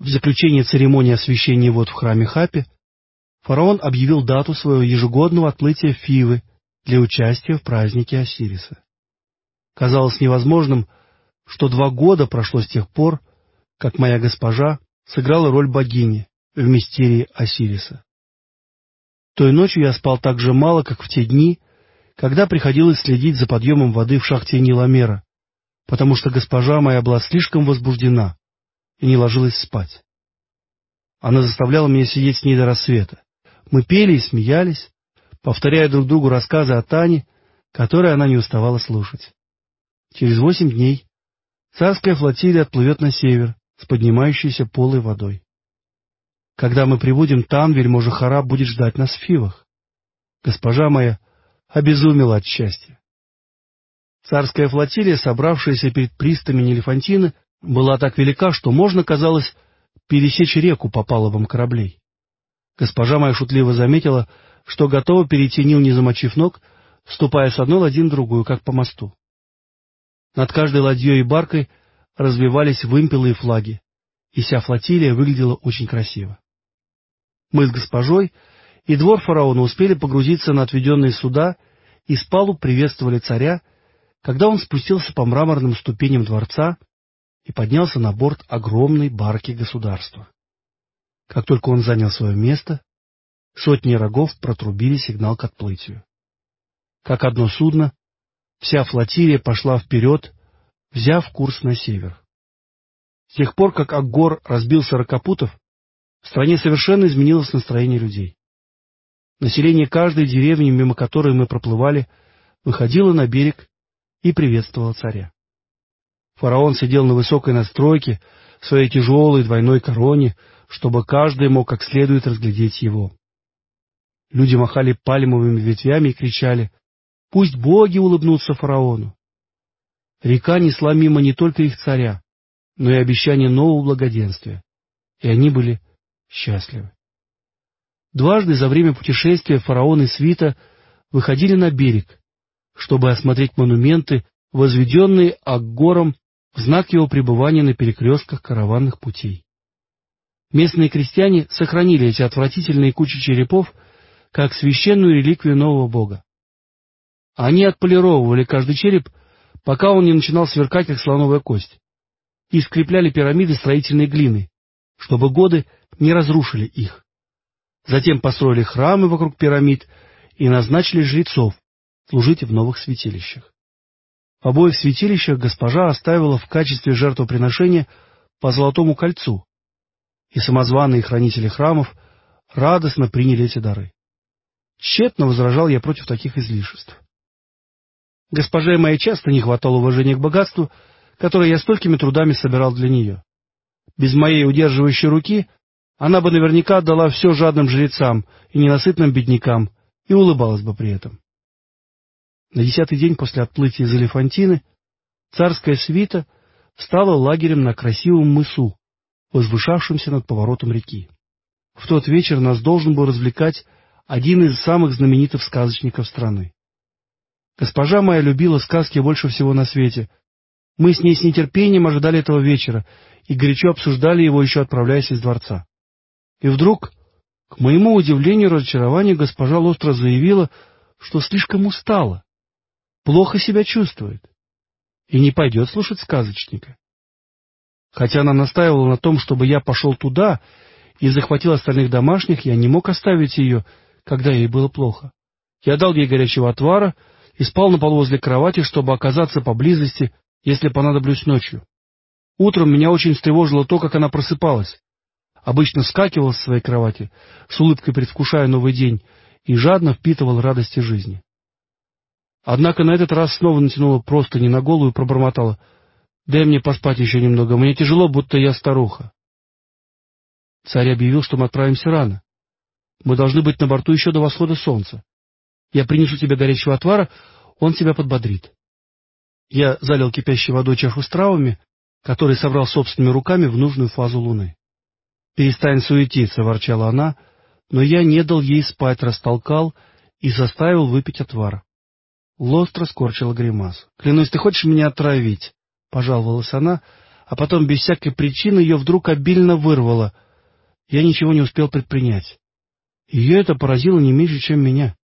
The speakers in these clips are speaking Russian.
В заключение церемонии освящения вод в храме Хапи фараон объявил дату своего ежегодного отплытия Фивы для участия в празднике Осириса. Казалось невозможным, что два года прошло с тех пор, как моя госпожа сыграла роль богини в мистерии Осириса. Той ночью я спал так же мало, как в те дни, когда приходилось следить за подъемом воды в шахте Ниламера, потому что госпожа моя была слишком возбуждена и не ложилась спать. Она заставляла меня сидеть с ней до рассвета. Мы пели и смеялись, повторяя друг другу рассказы о Тане, которые она не уставала слушать. Через восемь дней царская флотилия отплывет на север с поднимающейся полой водой. Когда мы прибудем там, вельможа Хараб будет ждать нас в Фивах. Госпожа моя обезумела от счастья. Царская флотилия, собравшаяся перед пристами Нелефантины, была так велика, что можно, казалось, пересечь реку по палубам кораблей. Госпожа моя шутливо заметила, что готова перейти Нил, не замочив ног, ступая с одной ладьи на другую, как по мосту. Над каждой ладьей и баркой развивались вымпелы и флаги, и вся флотилия выглядела очень красиво. Мы с госпожой и двор фараона успели погрузиться на отведенные суда и с палуб приветствовали царя, когда он спустился по мраморным ступеням дворца и поднялся на борт огромной барки государства. Как только он занял свое место, сотни рогов протрубили сигнал к отплытию. Как одно судно, вся флотилия пошла вперед, взяв курс на север. С тех пор, как Аггор разбил сорокопутов, в стране совершенно изменилось настроение людей. Население каждой деревни, мимо которой мы проплывали, выходило на берег и приветствовало царя. Фараон сидел на высокой настройке, в своей тяжелой двойной короне, чтобы каждый мог как следует разглядеть его. Люди махали пальмовыми ветвями и кричали «Пусть боги улыбнутся фараону!» Река несла мимо не только их царя, но и обещание нового благоденствия, и они были счастливы. Дважды за время путешествия фараон и свита выходили на берег, чтобы осмотреть монументы, возведенные Акгором в знак его пребывания на перекрестках караванных путей. Местные крестьяне сохранили эти отвратительные кучи черепов как священную реликвию нового бога. Они отполировывали каждый череп, пока он не начинал сверкать, как слоновая кость, и скрепляли пирамиды строительной глины, чтобы годы не разрушили их. Затем построили храмы вокруг пирамид и назначили жрецов служить в новых святилищах. В обоих святилищах госпожа оставила в качестве жертвоприношения по золотому кольцу, и самозваные хранители храмов радостно приняли эти дары. Тщетно возражал я против таких излишеств. Госпоже моей часто не хватало уважения к богатству, которое я столькими трудами собирал для нее. Без моей удерживающей руки она бы наверняка отдала все жадным жрецам и ненасытным беднякам и улыбалась бы при этом. На десятый день после отплытия из Элефантины царская свита стала лагерем на красивом мысу, возвышавшемся над поворотом реки. В тот вечер нас должен был развлекать один из самых знаменитых сказочников страны. Госпожа моя любила сказки больше всего на свете. Мы с ней с нетерпением ожидали этого вечера и горячо обсуждали его, еще отправляясь из дворца. И вдруг, к моему удивлению и разочарованию, госпожа Лостро заявила, что слишком устала, плохо себя чувствует и не пойдет слушать сказочника. Хотя она настаивала на том, чтобы я пошел туда и захватил остальных домашних, я не мог оставить ее, когда ей было плохо. Я дал ей горячего отвара и спал на полу возле кровати, чтобы оказаться поблизости, если понадоблюсь ночью. Утром меня очень встревожило то, как она просыпалась обычно вскакивал с своей кровати, с улыбкой предвкушая новый день, и жадно впитывал радости жизни. Однако на этот раз снова натянула просто не на голову и пробормотала. «Дай мне поспать еще немного, мне тяжело, будто я старуха». Царь объявил, что мы отправимся рано. Мы должны быть на борту еще до восхода солнца. Я принесу тебе горячего отвара, он тебя подбодрит. Я залил кипящей водой чашу с травами, который собрал собственными руками в нужную фазу луны. «Перестань суетиться», — ворчала она, но я не дал ей спать, растолкал и заставил выпить отвар. Лостро скорчила гримасу. «Клянусь, ты хочешь меня отравить?» — пожаловалась она, а потом без всякой причины ее вдруг обильно вырвало. Я ничего не успел предпринять. Ее это поразило не меньше, чем меня.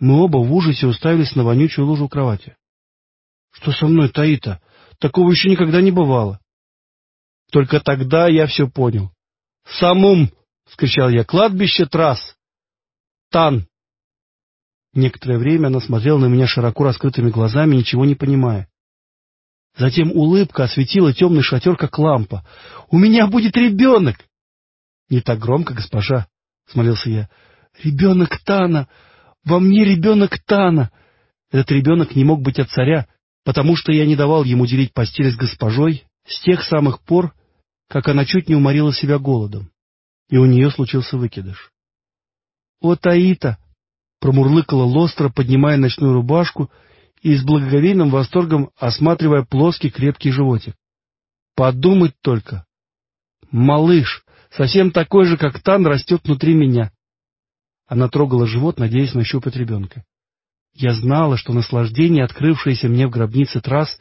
Мы оба в ужасе уставились на вонючую лужу кровати. — Что со мной, Таита? Такого еще никогда не бывало. Только тогда я все понял. — Самум! — вскричал я. — Кладбище трасс! Тан! Некоторое время она смотрела на меня широко раскрытыми глазами, ничего не понимая. Затем улыбка осветила темный шатер, как лампа. — У меня будет ребенок! — Не так громко, госпожа, — смолился я. — Ребенок Тана! Во мне ребенок Тана! Этот ребенок не мог быть от царя, потому что я не давал ему делить постель с госпожой с тех самых пор, как она чуть не уморила себя голодом, и у нее случился выкидыш. — О, Таита! — промурлыкала Лостра, поднимая ночную рубашку и с благоговейным восторгом осматривая плоский крепкий животик. Подумать только! Малыш, совсем такой же, как Тан, растет внутри меня. Она трогала живот, надеясь нащупать ребенка. Я знала, что наслаждение, открывшееся мне в гробнице трасс,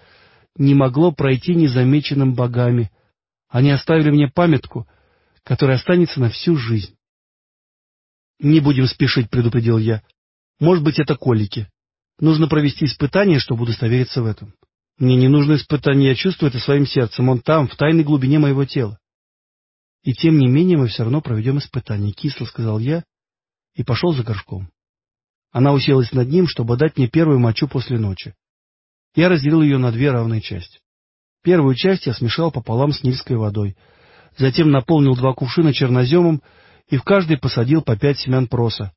не могло пройти незамеченным богами. Они оставили мне памятку, которая останется на всю жизнь. — Не будем спешить, — предупредил я. — Может быть, это колики. Нужно провести испытание, чтобы удостовериться в этом. Мне не нужно испытание, я чувствую это своим сердцем, он там, в тайной глубине моего тела. И тем не менее мы все равно проведем испытание, — кисло сказал я и пошел за горшком. Она уселась над ним, чтобы дать мне первую мочу после ночи. Я разделил ее на две равные части. Первую часть я смешал пополам с нильской водой, затем наполнил два кувшина черноземом и в каждый посадил по пять семян проса.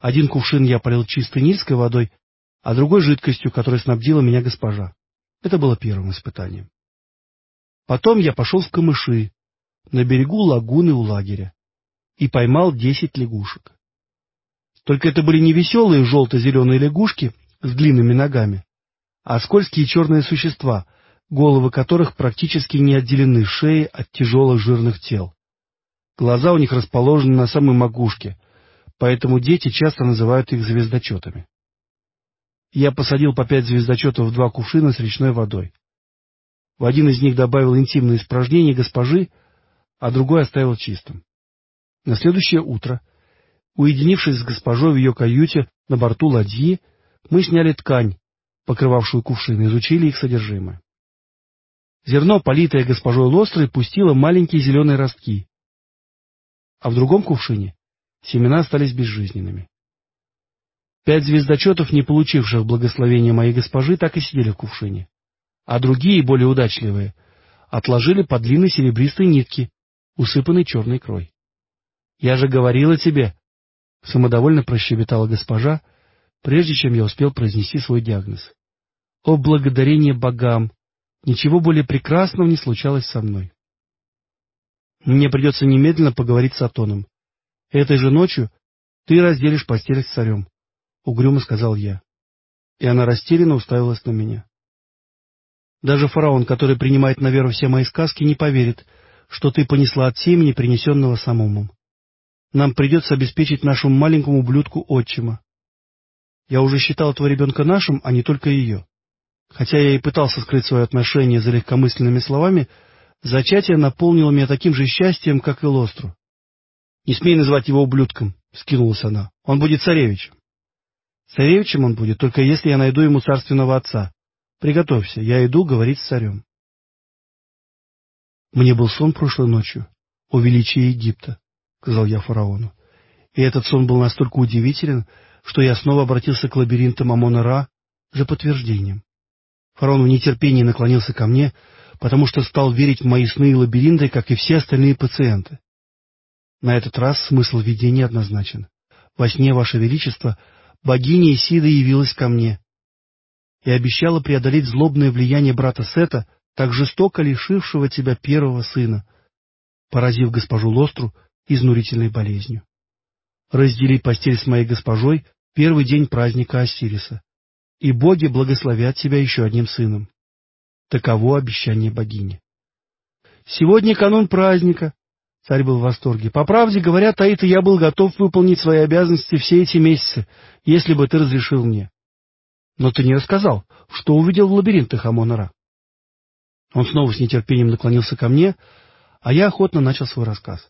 Один кувшин я полил чистой нильской водой, а другой жидкостью, которой снабдила меня госпожа. Это было первым испытанием. Потом я пошел в камыши, на берегу лагуны у лагеря, и поймал десять лягушек. Только это были не веселые желто-зеленые лягушки с длинными ногами, а скользкие черные существа, головы которых практически не отделены шеей от тяжелых жирных тел. Глаза у них расположены на самой макушке, поэтому дети часто называют их звездочетами. Я посадил по пять звездочетов в два кувшина с речной водой. В один из них добавил интимные испражнения госпожи, а другой оставил чистым. На следующее утро, уединившись с госпожой в ее каюте на борту ладьи, мы сняли ткань, покрывавшую кувшины, изучили их содержимое. Зерно, политое госпожой Лострой, пустило маленькие зеленые ростки, а в другом кувшине семена остались безжизненными. Пять звездочетов, не получивших благословения моей госпожи, так и сидели в кувшине, а другие, более удачливые, отложили по длинной серебристой нитке, усыпанной черной крой. — Я же говорила тебе, — самодовольно прощебетала госпожа, прежде чем я успел произнести свой диагноз. — О, благодарение богам! Ничего более прекрасного не случалось со мной. Мне придется немедленно поговорить с Атоном. Этой же ночью ты разделишь постель с царем. — угрюмо сказал я. И она растерянно уставилась на меня. Даже фараон, который принимает на веру все мои сказки, не поверит, что ты понесла от семени, принесенного самому. Нам придется обеспечить нашему маленькому ублюдку отчима. Я уже считал этого ребенка нашим, а не только ее. Хотя я и пытался скрыть свое отношение за легкомысленными словами, зачатие наполнило меня таким же счастьем, как и Лостру. — Не смей называть его ублюдком, — скинулась она. — Он будет царевичем. Царевичем он будет, только если я найду ему царственного отца. Приготовься, я иду говорить с царем. Мне был сон прошлой ночью о величии Египта, — сказал я фараону. И этот сон был настолько удивителен, что я снова обратился к лабиринтам Амона-Ра за подтверждением. Фараон в нетерпении наклонился ко мне, потому что стал верить в мои сны и лабиринты, как и все остальные пациенты. На этот раз смысл видения однозначен. Во сне, Ваше Величество, богиня Исида явилась ко мне и обещала преодолеть злобное влияние брата Сета, так жестоко лишившего тебя первого сына, поразив госпожу Лостру изнурительной болезнью. Раздели постель с моей госпожой первый день праздника Осириса, и боги благословят тебя еще одним сыном. Таково обещание богини. Сегодня канун праздника, Царь был в восторге. По правде говоря, Таита, я был готов выполнить свои обязанности все эти месяцы, если бы ты разрешил мне. Но ты не рассказал, что увидел в лабиринтах Амонора. Он снова с нетерпением наклонился ко мне, а я охотно начал свой рассказ.